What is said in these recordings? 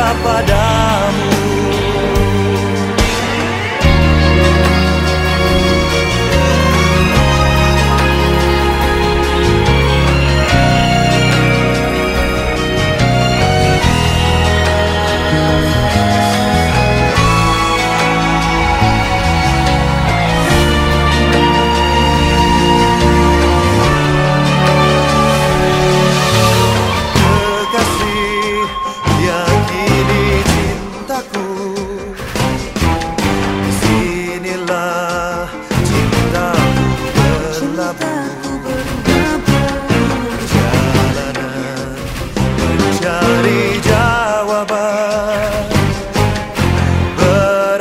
cinta padamu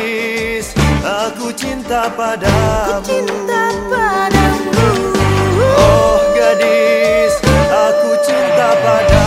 Gadis, Aku cinta padamu. Aku cinta padamu. Oh gadis Aku cinta padamu.